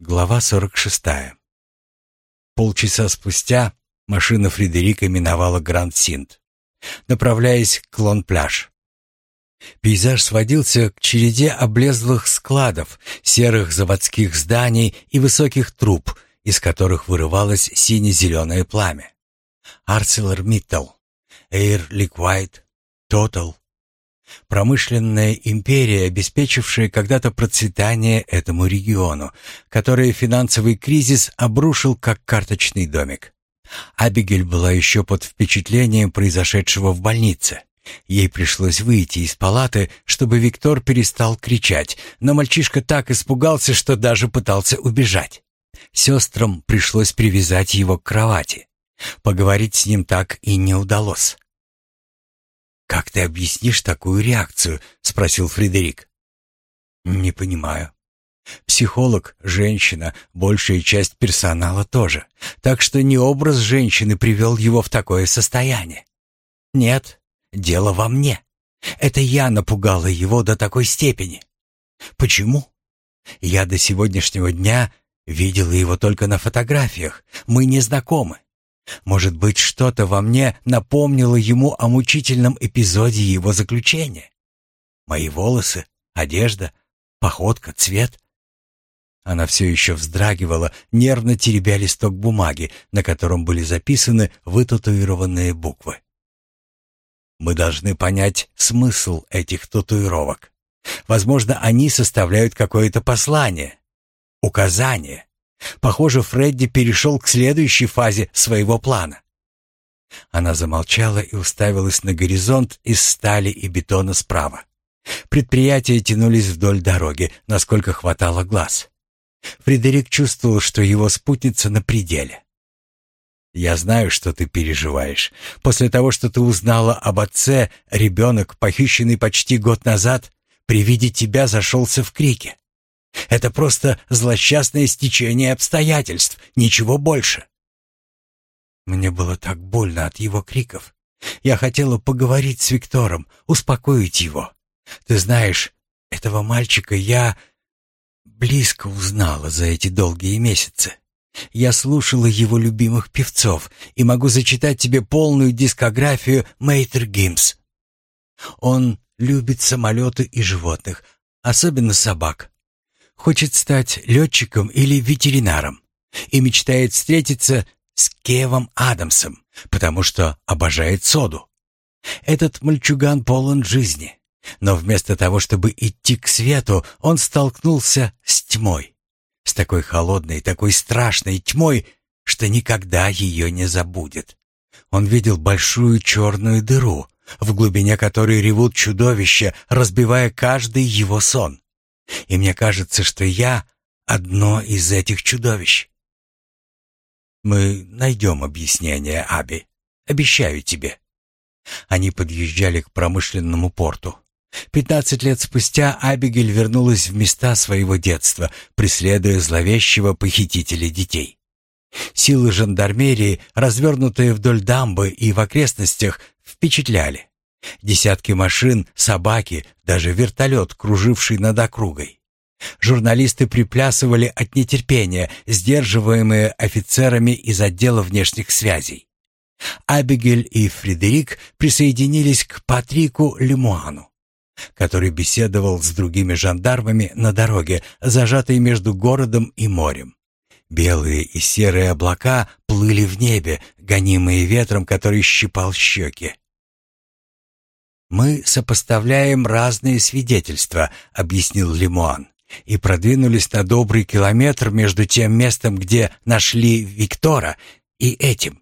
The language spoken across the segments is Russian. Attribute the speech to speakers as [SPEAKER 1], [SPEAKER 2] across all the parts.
[SPEAKER 1] Глава 46. Полчаса спустя машина Фредерика миновала Гранд-Синт, направляясь к Лон-Пляж. Пейзаж сводился к череде облезлых складов, серых заводских зданий и высоких труб, из которых вырывалось сине-зеленое пламя. ArcelorMittal, Air Liquide, Total, Промышленная империя, обеспечившая когда-то процветание этому региону, который финансовый кризис обрушил как карточный домик. Абигель была еще под впечатлением произошедшего в больнице. Ей пришлось выйти из палаты, чтобы Виктор перестал кричать, но мальчишка так испугался, что даже пытался убежать. Сестрам пришлось привязать его к кровати. Поговорить с ним так и не удалось. «Как ты объяснишь такую реакцию?» — спросил Фредерик. «Не понимаю. Психолог — женщина, большая часть персонала тоже. Так что не образ женщины привел его в такое состояние. Нет, дело во мне. Это я напугала его до такой степени. Почему? Я до сегодняшнего дня видела его только на фотографиях. Мы не знакомы. Может быть, что-то во мне напомнило ему о мучительном эпизоде его заключения? Мои волосы, одежда, походка, цвет. Она все еще вздрагивала, нервно теребя листок бумаги, на котором были записаны вытатуированные буквы. Мы должны понять смысл этих татуировок. Возможно, они составляют какое-то послание, указание. Похоже, Фредди перешел к следующей фазе своего плана. Она замолчала и уставилась на горизонт из стали и бетона справа. Предприятия тянулись вдоль дороги, насколько хватало глаз. Фредерик чувствовал, что его спутница на пределе. «Я знаю, что ты переживаешь. После того, что ты узнала об отце, ребенок, похищенный почти год назад, при виде тебя зашелся в крике. Это просто злосчастное стечение обстоятельств, ничего больше. Мне было так больно от его криков. Я хотела поговорить с Виктором, успокоить его. Ты знаешь, этого мальчика я близко узнала за эти долгие месяцы. Я слушала его любимых певцов и могу зачитать тебе полную дискографию Мейтер Гимс. Он любит самолеты и животных, особенно собак хочет стать летчиком или ветеринаром и мечтает встретиться с Кевом Адамсом, потому что обожает соду. Этот мальчуган полон жизни, но вместо того, чтобы идти к свету, он столкнулся с тьмой. С такой холодной, такой страшной тьмой, что никогда ее не забудет. Он видел большую черную дыру, в глубине которой ревут чудовища, разбивая каждый его сон. И мне кажется, что я одно из этих чудовищ. Мы найдем объяснение, Аби. Обещаю тебе. Они подъезжали к промышленному порту. Пятнадцать лет спустя Абигель вернулась в места своего детства, преследуя зловещего похитителя детей. Силы жандармерии, развернутые вдоль дамбы и в окрестностях, впечатляли. Десятки машин, собаки, даже вертолет, круживший над округой. Журналисты приплясывали от нетерпения, сдерживаемые офицерами из отдела внешних связей. Абигель и Фредерик присоединились к Патрику Лемуану, который беседовал с другими жандармами на дороге, зажатой между городом и морем. Белые и серые облака плыли в небе, гонимые ветром, который щипал щеки. «Мы сопоставляем разные свидетельства», — объяснил Лимуан, «и продвинулись на добрый километр между тем местом, где нашли Виктора, и этим.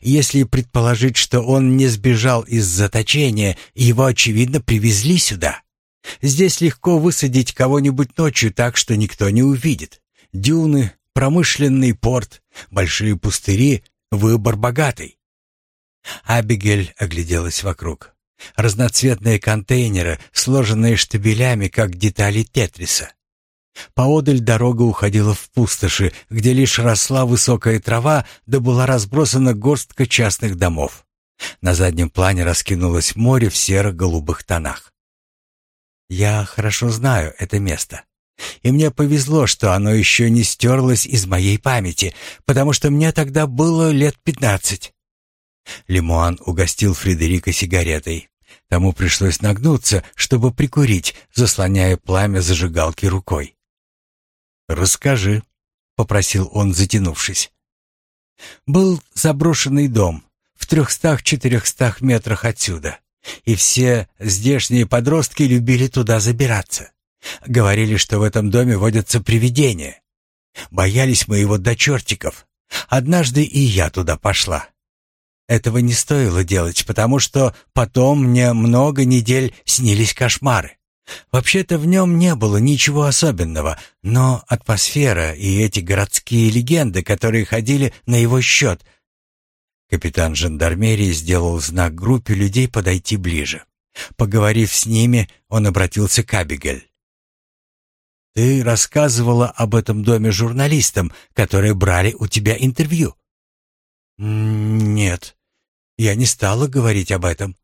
[SPEAKER 1] Если предположить, что он не сбежал из заточения, его, очевидно, привезли сюда. Здесь легко высадить кого-нибудь ночью так, что никто не увидит. Дюны, промышленный порт, большие пустыри, выбор богатый». Абигель огляделась вокруг. Разноцветные контейнеры, сложенные штабелями, как детали тетриса. Поодаль дорога уходила в пустоши, где лишь росла высокая трава, да была разбросана горстка частных домов. На заднем плане раскинулось море в серо-голубых тонах. «Я хорошо знаю это место. И мне повезло, что оно еще не стерлось из моей памяти, потому что мне тогда было лет пятнадцать. Лемуан угостил Фредерика сигаретой. Тому пришлось нагнуться, чтобы прикурить, заслоняя пламя зажигалки рукой. «Расскажи», — попросил он, затянувшись. «Был заброшенный дом в трехстах-четырехстах метрах отсюда, и все здешние подростки любили туда забираться. Говорили, что в этом доме водятся привидения. Боялись мы его до чертиков. Однажды и я туда пошла. Этого не стоило делать, потому что потом мне много недель снились кошмары. Вообще-то в нем не было ничего особенного, но атмосфера и эти городские легенды, которые ходили на его счет. Капитан жандармерии сделал знак группе людей подойти ближе. Поговорив с ними, он обратился к Абигель. «Ты рассказывала об этом доме журналистам, которые брали у тебя интервью?» «Нет, я не стала говорить об этом».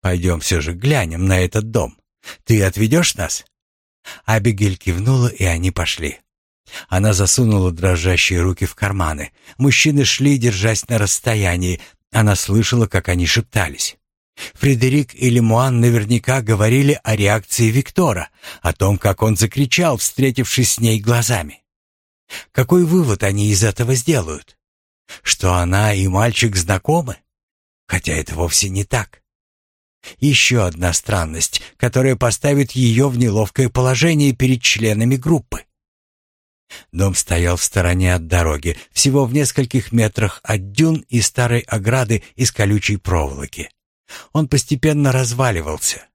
[SPEAKER 1] «Пойдем все же глянем на этот дом. Ты отведешь нас?» Абигель кивнула, и они пошли. Она засунула дрожащие руки в карманы. Мужчины шли, держась на расстоянии. Она слышала, как они шептались. Фредерик и Лемуан наверняка говорили о реакции Виктора, о том, как он закричал, встретившись с ней глазами. Какой вывод они из этого сделают? Что она и мальчик знакомы? Хотя это вовсе не так. Еще одна странность, которая поставит ее в неловкое положение перед членами группы. Дом стоял в стороне от дороги, всего в нескольких метрах от дюн и старой ограды из колючей проволоки. Он постепенно разваливался.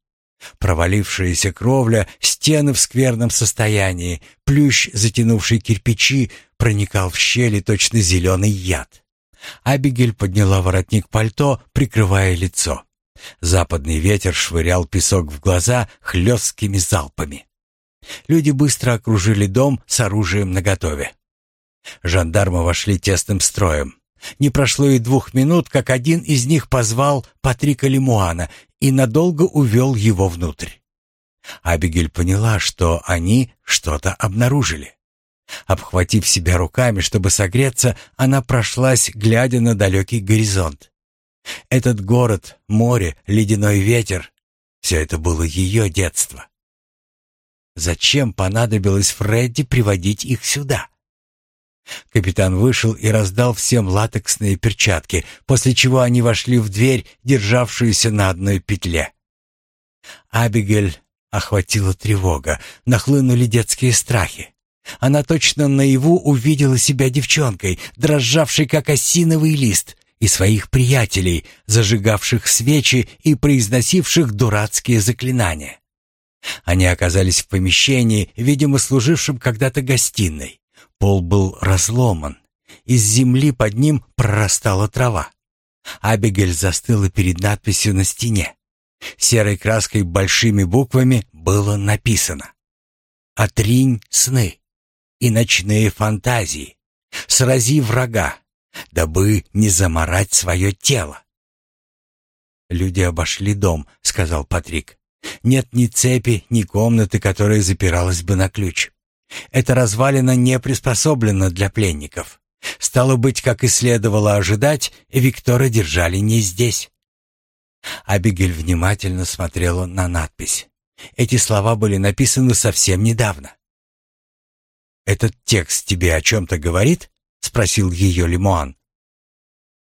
[SPEAKER 1] Провалившаяся кровля, стены в скверном состоянии, плющ, затянувший кирпичи, проникал в щели точно зеленый яд. Абигель подняла воротник пальто, прикрывая лицо. Западный ветер швырял песок в глаза хлесткими залпами. Люди быстро окружили дом с оружием наготове. Жандармы вошли тесным строем. Не прошло и двух минут, как один из них позвал Патрика Лемуана и надолго увел его внутрь. Абигель поняла, что они что-то обнаружили. Обхватив себя руками, чтобы согреться, она прошлась, глядя на далекий горизонт. Этот город, море, ледяной ветер — все это было ее детство. Зачем понадобилось Фредди приводить их сюда? Капитан вышел и раздал всем латексные перчатки, после чего они вошли в дверь, державшуюся на одной петле. Абигель охватила тревога, нахлынули детские страхи. Она точно наяву увидела себя девчонкой, дрожавшей как осиновый лист, и своих приятелей, зажигавших свечи и произносивших дурацкие заклинания. Они оказались в помещении, видимо, служившем когда-то гостиной. Пол был разломан. Из земли под ним прорастала трава. Абигель застыла перед надписью на стене. Серой краской большими буквами было написано «Отринь сны и ночные фантазии, срази врага, дабы не заморать свое тело». «Люди обошли дом», — сказал Патрик. «Нет ни цепи, ни комнаты, которая запиралась бы на ключ. Эта развалина не приспособлена для пленников. Стало быть, как и следовало ожидать, Виктора держали не здесь. Абигель внимательно смотрела на надпись. Эти слова были написаны совсем недавно. «Этот текст тебе о чем-то говорит?» — спросил ее Лимуан.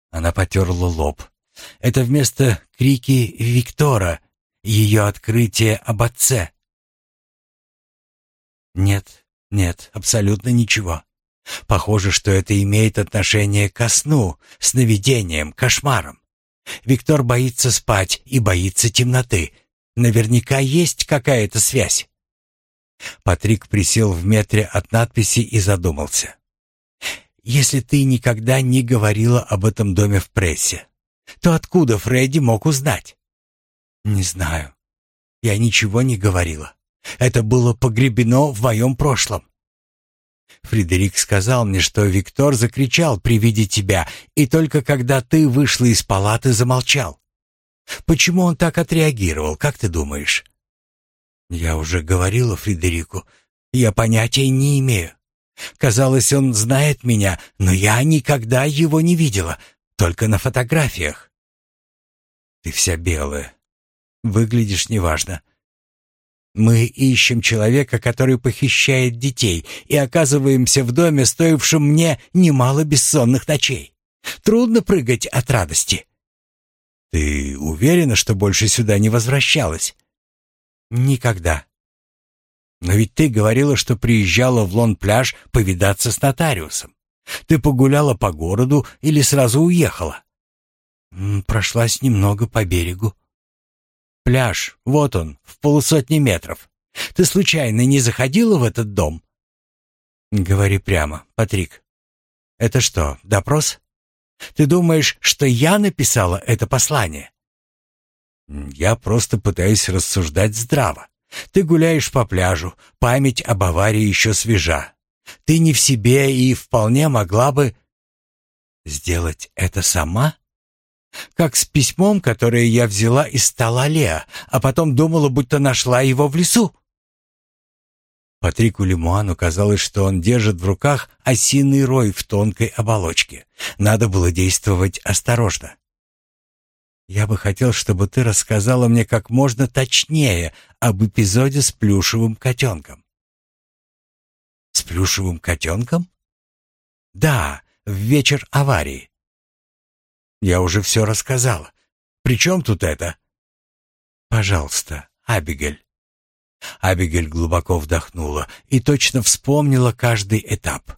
[SPEAKER 1] Она потерла лоб. «Это вместо крики Виктора, ее открытие об отце». «Нет, нет, абсолютно ничего. Похоже, что это имеет отношение ко сну, сновидениям, кошмарам. Виктор боится спать и боится темноты. Наверняка есть какая-то связь. Патрик присел в метре от надписи и задумался. «Если ты никогда не говорила об этом доме в прессе, то откуда Фредди мог узнать?» «Не знаю. Я ничего не говорила. Это было погребено в моем прошлом. Фредерик сказал мне, что Виктор закричал при виде тебя, и только когда ты вышла из палаты, замолчал. Почему он так отреагировал, как ты думаешь? Я уже говорила Фредерику. Я понятия не имею. Казалось, он знает меня, но я никогда его не видела, только на фотографиях. Ты вся белая. Выглядишь неважно. Мы ищем человека, который похищает детей, и оказываемся в доме, стоившем мне немало бессонных ночей. Трудно прыгать от радости. Ты уверена, что больше сюда не возвращалась? Никогда. Но ведь ты говорила, что приезжала в Лон-пляж повидаться с нотариусом. Ты погуляла по городу или сразу уехала? Прошлась немного по берегу. Пляж, вот он, в полусотни метров. Ты случайно не заходила в этот дом? Говори прямо, Патрик. Это что, допрос? Ты думаешь, что я написала это послание? Я просто пытаюсь рассуждать здраво. Ты гуляешь по пляжу, память об аварии еще свежа. Ты не в себе и вполне могла бы сделать это сама? Как с письмом, которое я взяла из стола Леа, а потом думала, будто нашла его в лесу. Патрику Лемуану казалось, что он держит в руках осиный рой в тонкой оболочке. Надо было действовать осторожно. Я бы хотел, чтобы ты рассказала мне как можно точнее об эпизоде с плюшевым котенком. С плюшевым котенком? Да, в вечер аварии. Я уже все рассказала. При чем тут это? Пожалуйста, Абигель. Абигель глубоко вдохнула и точно вспомнила каждый этап.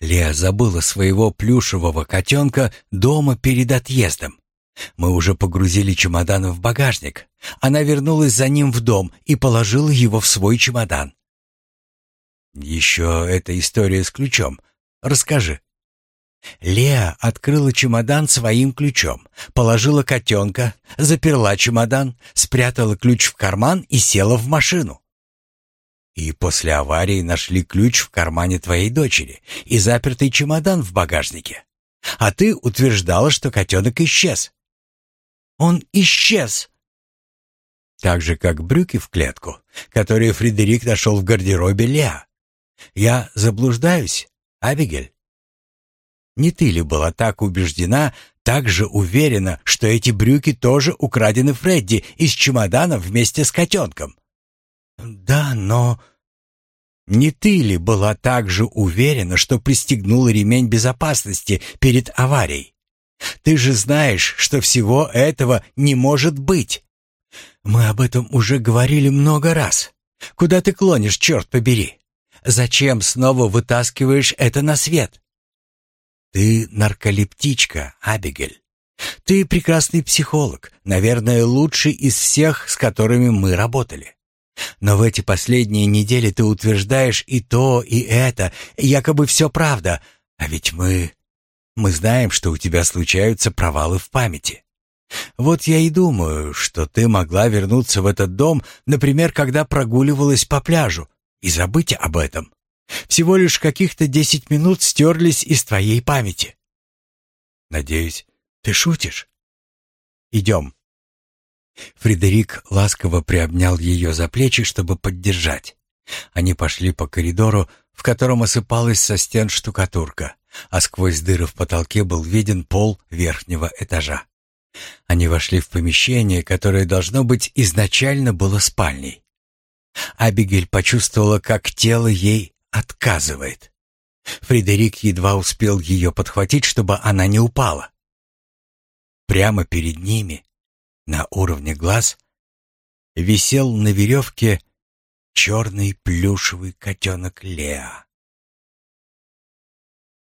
[SPEAKER 1] Леа забыла своего плюшевого котенка дома перед отъездом. Мы уже погрузили чемодан в багажник. Она вернулась за ним в дом и положила его в свой чемодан. «Еще эта история с ключом. Расскажи». Леа открыла чемодан своим ключом, положила котенка, заперла чемодан, спрятала ключ в карман и села в машину. И после аварии нашли ключ в кармане твоей дочери и запертый чемодан в багажнике. А ты утверждала, что котенок исчез. Он исчез. Так же, как брюки в клетку, которые Фредерик нашел в гардеробе Леа. Я заблуждаюсь, Абигель? Не ты ли была так убеждена, так же уверена, что эти брюки тоже украдены Фредди из чемодана вместе с котенком? Да, но... Не ты ли была так же уверена, что пристегнула ремень безопасности перед аварией? Ты же знаешь, что всего этого не может быть. Мы об этом уже говорили много раз. Куда ты клонишь, черт побери? Зачем снова вытаскиваешь это на свет? Ты нарколептичка, Абигель. Ты прекрасный психолог, наверное, лучший из всех, с которыми мы работали. Но в эти последние недели ты утверждаешь и то, и это, якобы все правда, а ведь мы мы знаем, что у тебя случаются провалы в памяти. Вот я и думаю, что ты могла вернуться в этот дом, например, когда прогуливалась по пляжу, и забыть об этом. Всего лишь каких-то десять минут стерлись из твоей памяти. Надеюсь, ты шутишь? Идем. Фредерик ласково приобнял ее за плечи, чтобы поддержать. Они пошли по коридору, в котором осыпалась со стен штукатурка а сквозь дыры в потолке был виден пол верхнего этажа. Они вошли в помещение, которое, должно быть, изначально было спальней. Абигель почувствовала, как тело ей отказывает. Фредерик едва успел ее подхватить, чтобы она не упала. Прямо перед ними, на уровне глаз, висел на веревке черный плюшевый котенок Леа.